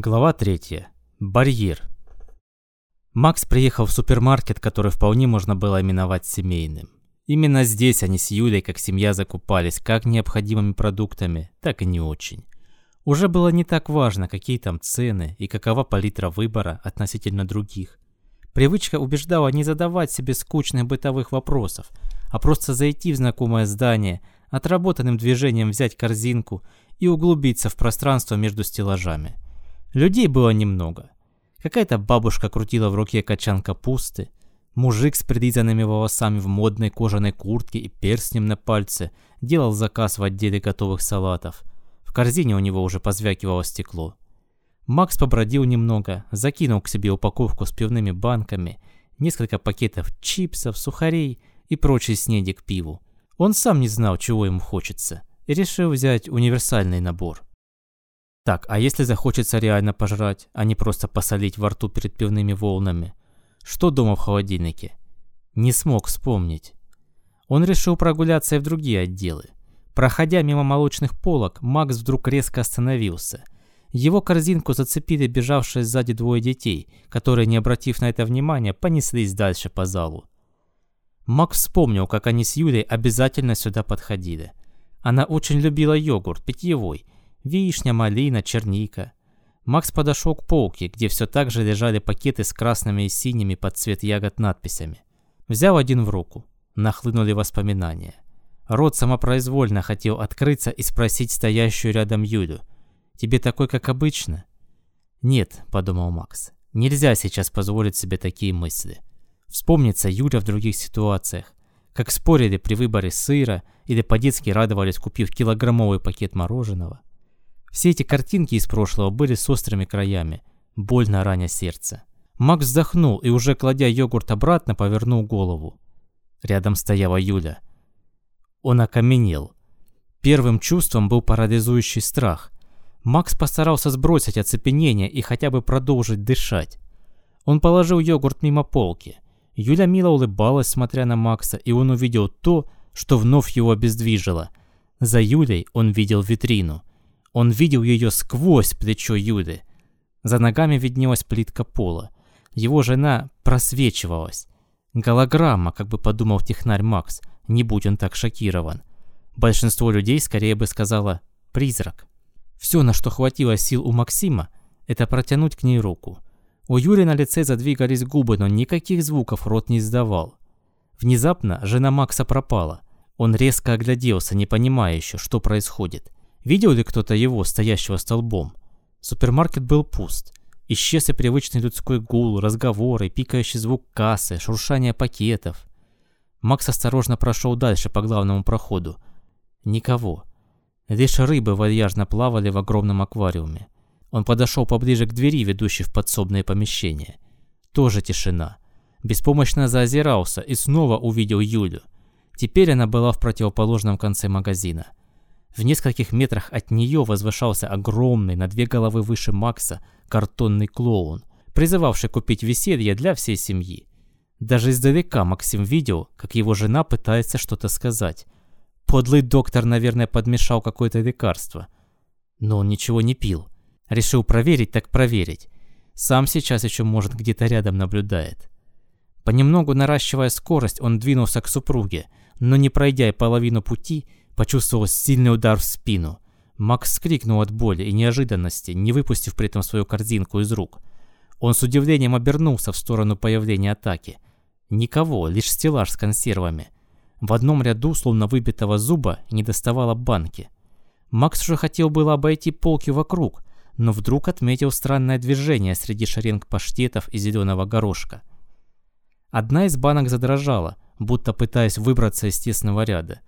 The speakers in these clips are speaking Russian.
Глава 3. Барьер. Макс приехал в супермаркет, который вполне можно было именовать семейным. Именно здесь они с Юлей, как семья, закупались как необходимыми продуктами, так и не очень. Уже было не так важно, какие там цены и какова палитра выбора относительно других. Привычка убеждала не задавать себе скучных бытовых вопросов, а просто зайти в знакомое здание, отработанным движением взять корзинку и углубиться в пространство между стеллажами – Людей было немного. Какая-то бабушка крутила в руке качан капусты. Мужик с прилизанными волосами в модной кожаной куртке и перстнем на пальце делал заказ в отделе готовых салатов. В корзине у него уже позвякивало стекло. Макс побродил немного, закинул к себе упаковку с пивными банками, несколько пакетов чипсов, сухарей и прочий снеди к пиву. Он сам не знал, чего ему хочется, и решил взять универсальный набор. Так, а если захочется реально пожрать, а не просто посолить во рту перед пивными волнами? Что дома в холодильнике? Не смог вспомнить. Он решил прогуляться и в другие отделы. Проходя мимо молочных полок, Макс вдруг резко остановился. Его корзинку зацепили бежавшие сзади двое детей, которые, не обратив на это внимания, понеслись дальше по залу. Макс вспомнил, как они с Юлей обязательно сюда подходили. Она очень любила йогурт, питьевой, Вишня, малина, черника. Макс подошел к полке, где все так же лежали пакеты с красными и синими под цвет ягод надписями. Взял один в руку. Нахлынули воспоминания. Рот самопроизвольно хотел открыться и спросить стоящую рядом Юлю. «Тебе такой, как обычно?» «Нет», — подумал Макс. «Нельзя сейчас позволить себе такие мысли. Вспомнится Юля в других ситуациях. Как спорили при выборе сыра или по-детски радовались, купив килограммовый пакет мороженого. Все эти картинки из прошлого были с острыми краями, больно раня сердце. Макс вздохнул и, уже кладя йогурт обратно, повернул голову. Рядом стояла Юля. Он окаменел. Первым чувством был парализующий страх. Макс постарался сбросить оцепенение и хотя бы продолжить дышать. Он положил йогурт мимо полки. Юля мило улыбалась, смотря на Макса, и он увидел то, что вновь его обездвижило. За Юлей он видел витрину. Он видел ее сквозь плечо Юды. За ногами виднелась плитка пола. Его жена просвечивалась. Голограмма, как бы подумал технарь Макс, не будь он так шокирован. Большинство людей скорее бы сказала «призрак». Все, на что хватило сил у Максима, это протянуть к ней руку. У Юли на лице задвигались губы, но никаких звуков рот не издавал. Внезапно жена Макса пропала. Он резко огляделся, не понимая еще, что происходит. Видел ли кто-то его, стоящего столбом? Супермаркет был пуст. Исчез и привычный людской гул, разговоры, пикающий звук кассы, шуршание пакетов. Макс осторожно прошел дальше по главному проходу. Никого. Лишь рыбы вальяжно плавали в огромном аквариуме. Он подошел поближе к двери, ведущей в подсобное помещение. Тоже тишина. Беспомощно заозирался и снова увидел Юлю. Теперь она была в противоположном конце магазина. В нескольких метрах от нее возвышался огромный, на две головы выше Макса, картонный клоун, призывавший купить веселье для всей семьи. Даже издалека Максим видел, как его жена пытается что-то сказать. Подлый доктор, наверное, подмешал какое-то лекарство. Но он ничего не пил. Решил проверить так проверить. Сам сейчас еще, может, где-то рядом наблюдает. Понемногу наращивая скорость, он двинулся к супруге, но не пройдя и половину пути, почувствовал сильный удар в спину. Макс скрикнул от боли и неожиданности, не выпустив при этом свою корзинку из рук. Он с удивлением обернулся в сторону появления атаки. Никого, лишь стеллаж с консервами. В одном ряду, словно выбитого зуба, не доставало банки. Макс уже хотел было обойти полки вокруг, но вдруг отметил странное движение среди шеренг паштетов и зеленого горошка. Одна из банок задрожала, будто пытаясь выбраться из тесного ряда.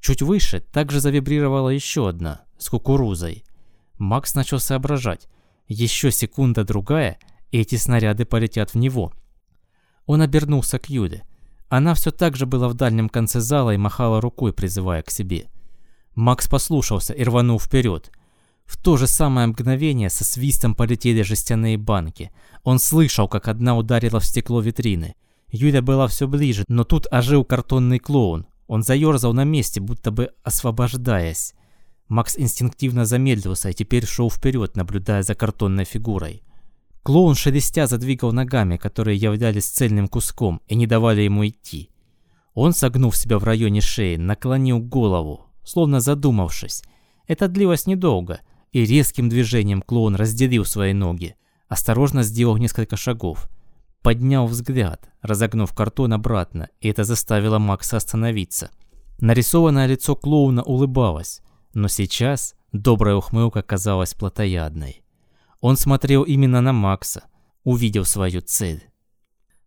Чуть выше также завибрировала еще одна, с кукурузой. Макс начал соображать. Еще секунда-другая, и эти снаряды полетят в него. Он обернулся к Юле. Она все так же была в дальнем конце зала и махала рукой, призывая к себе. Макс послушался и рванул вперед. В то же самое мгновение со свистом полетели жестяные банки. Он слышал, как одна ударила в стекло витрины. Юля была все ближе, но тут ожил картонный клоун. Он заерзал на месте, будто бы освобождаясь. Макс инстинктивно замедлился и теперь шел вперед, наблюдая за картонной фигурой. Клоун шелестя задвигал ногами, которые являлись цельным куском и не давали ему идти. Он, согнув себя в районе шеи, наклонил голову, словно задумавшись. Это длилось недолго, и резким движением клоун разделил свои ноги, осторожно сделал несколько шагов. Поднял взгляд, разогнув картон обратно, и это заставило Макса остановиться. Нарисованное лицо клоуна улыбалось, но сейчас добрая ухмылка казалась плотоядной. Он смотрел именно на Макса, увидел свою цель.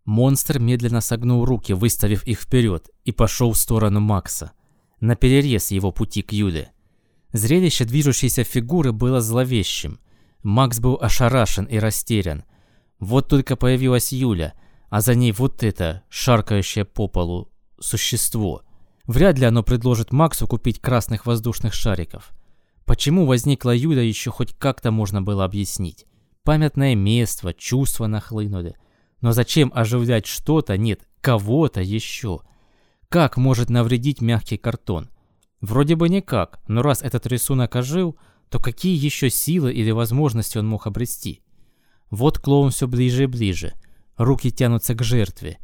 Монстр медленно согнул руки, выставив их вперед, и пошел в сторону Макса, на перерез его пути к Юле. Зрелище движущейся фигуры было зловещим. Макс был ошарашен и растерян. Вот только появилась Юля, а за ней вот это, шаркающее по полу, существо. Вряд ли оно предложит Максу купить красных воздушных шариков. Почему возникла Юля, еще хоть как-то можно было объяснить. Памятное место, чувства нахлынули. Но зачем оживлять что-то, нет, кого-то еще? Как может навредить мягкий картон? Вроде бы никак, но раз этот рисунок ожил, то какие еще силы или возможности он мог обрести? Вот клоун все ближе и ближе. Руки тянутся к жертве.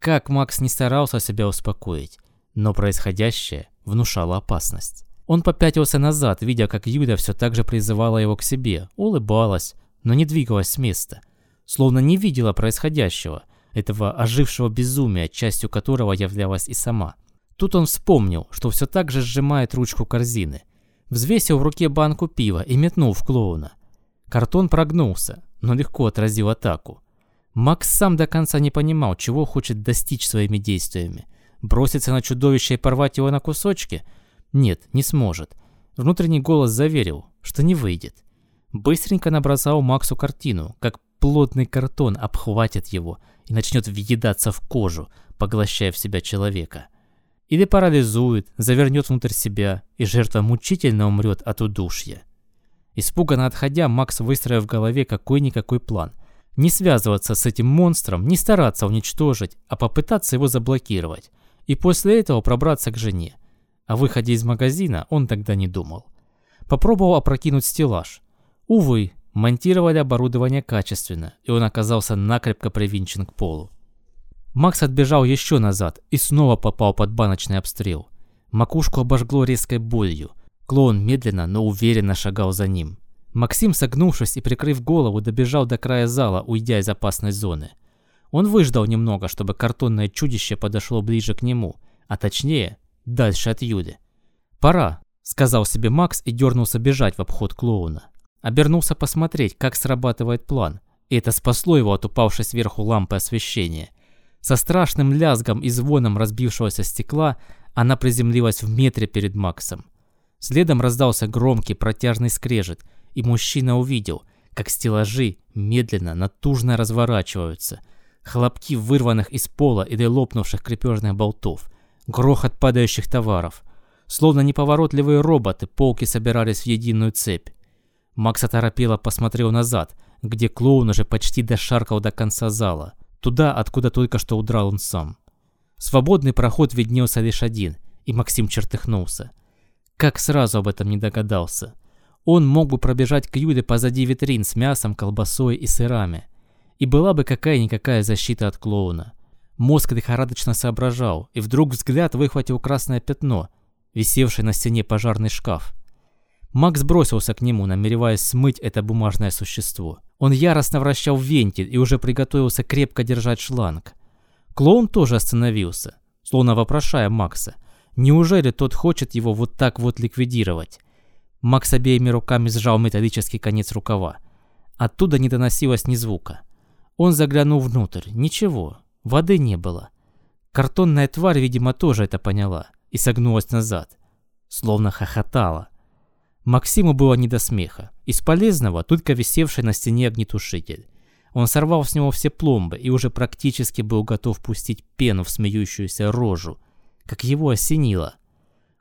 Как Макс не старался себя успокоить, но происходящее внушало опасность. Он попятился назад, видя, как Юля все так же призывала его к себе, улыбалась, но не двигалась с места, словно не видела происходящего, этого ожившего безумия, частью которого являлась и сама. Тут он вспомнил, что все так же сжимает ручку корзины, взвесил в руке банку пива и метнул в клоуна. Картон прогнулся, но легко отразил атаку. Макс сам до конца не понимал, чего хочет достичь своими действиями. Броситься на чудовище и порвать его на кусочки – нет, не сможет. Внутренний голос заверил, что не выйдет. Быстренько набросал Максу картину, как плотный картон обхватит его и начнет въедаться в кожу, поглощая в себя человека. Или парализует, завернет внутрь себя, и жертва мучительно умрет от удушья. Испуганно отходя, Макс выстроил в голове какой-никакой план. Не связываться с этим монстром, не стараться уничтожить, а попытаться его заблокировать. И после этого пробраться к жене. О выходе из магазина он тогда не думал. Попробовал опрокинуть стеллаж. Увы, монтировали оборудование качественно, и он оказался накрепко привинчен к полу. Макс отбежал еще назад и снова попал под баночный обстрел. Макушку обожгло резкой болью. Клоун медленно, но уверенно шагал за ним. Максим, согнувшись и прикрыв голову, добежал до края зала, уйдя из опасной зоны. Он выждал немного, чтобы картонное чудище подошло ближе к нему, а точнее, дальше от Юли. «Пора», — сказал себе Макс и дернулся бежать в обход клоуна. Обернулся посмотреть, как срабатывает план, и это спасло его от упавшей сверху лампы освещения. Со страшным лязгом и звоном разбившегося стекла она приземлилась в метре перед Максом. Следом раздался громкий протяжный скрежет, и мужчина увидел, как стеллажи медленно, натужно разворачиваются. Хлопки вырванных из пола или лопнувших крепежных болтов — грохот падающих товаров. Словно неповоротливые роботы, полки собирались в единую цепь. Макс оторопело посмотрел назад, где клоун уже почти дошаркал до конца зала. Туда, откуда только что удрал он сам. Свободный проход виднелся лишь один, и Максим чертыхнулся. Как сразу об этом не догадался. Он мог бы пробежать к Юле позади витрин с мясом, колбасой и сырами. И была бы какая-никакая защита от клоуна. Мозг лихорадочно соображал, и вдруг взгляд выхватил красное пятно, висевшее на стене пожарный шкаф. Макс бросился к нему, намереваясь смыть это бумажное существо. Он яростно вращал вентиль и уже приготовился крепко держать шланг. Клоун тоже остановился, словно вопрошая Макса. Неужели тот хочет его вот так вот ликвидировать? Макс обеими руками сжал металлический конец рукава. Оттуда не доносилось ни звука. Он заглянул внутрь. Ничего, Воды не было. Картонная тварь, видимо, тоже это поняла и согнулась назад, словно хохотала. Максиму было не до смеха. Из полезного только висевший на стене огнетушитель. Он сорвал с него все пломбы и уже практически был готов пустить пену в смеющуюся рожу, как его осенило.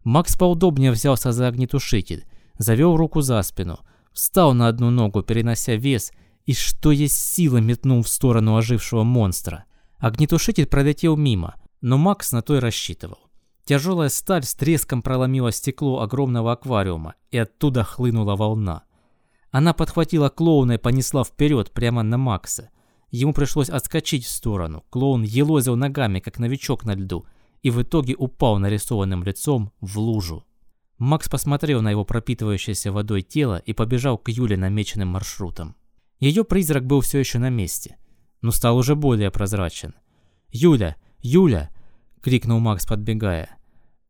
Макс поудобнее взялся за огнетушитель, завел руку за спину, встал на одну ногу, перенося вес, и что есть силы метнул в сторону ожившего монстра. Огнетушитель пролетел мимо, но Макс на то и рассчитывал. Тяжелая сталь с треском проломила стекло огромного аквариума, и оттуда хлынула волна. Она подхватила клоуна и понесла вперед, прямо на Макса. Ему пришлось отскочить в сторону. Клоун елозил ногами, как новичок на льду, и в итоге упал нарисованным лицом в лужу. Макс посмотрел на его пропитывающееся водой тело и побежал к Юле намеченным маршрутом. Ее призрак был все еще на месте, но стал уже более прозрачен. «Юля! Юля!» — крикнул Макс, подбегая.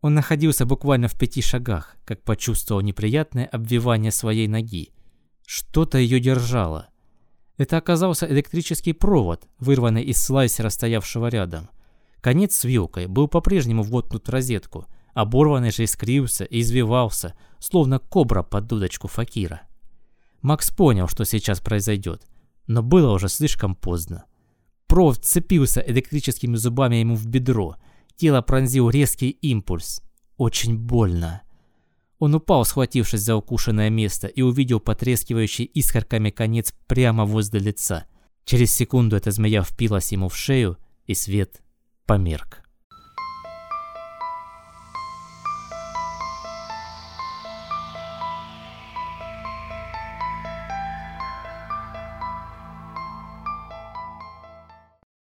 Он находился буквально в пяти шагах, как почувствовал неприятное обвивание своей ноги. Что-то ее держало. Это оказался электрический провод, вырванный из слайсера, стоявшего рядом. Конец с вилкой был по-прежнему воткнут в розетку, оборванный же искривился и извивался, словно кобра под дудочку факира. Макс понял, что сейчас произойдет, но было уже слишком поздно. Провод вцепился электрическими зубами ему в бедро, тело пронзил резкий импульс. Очень больно. Он упал, схватившись за укушенное место, и увидел потрескивающий искорками конец прямо возле лица. Через секунду эта змея впилась ему в шею, и свет померк.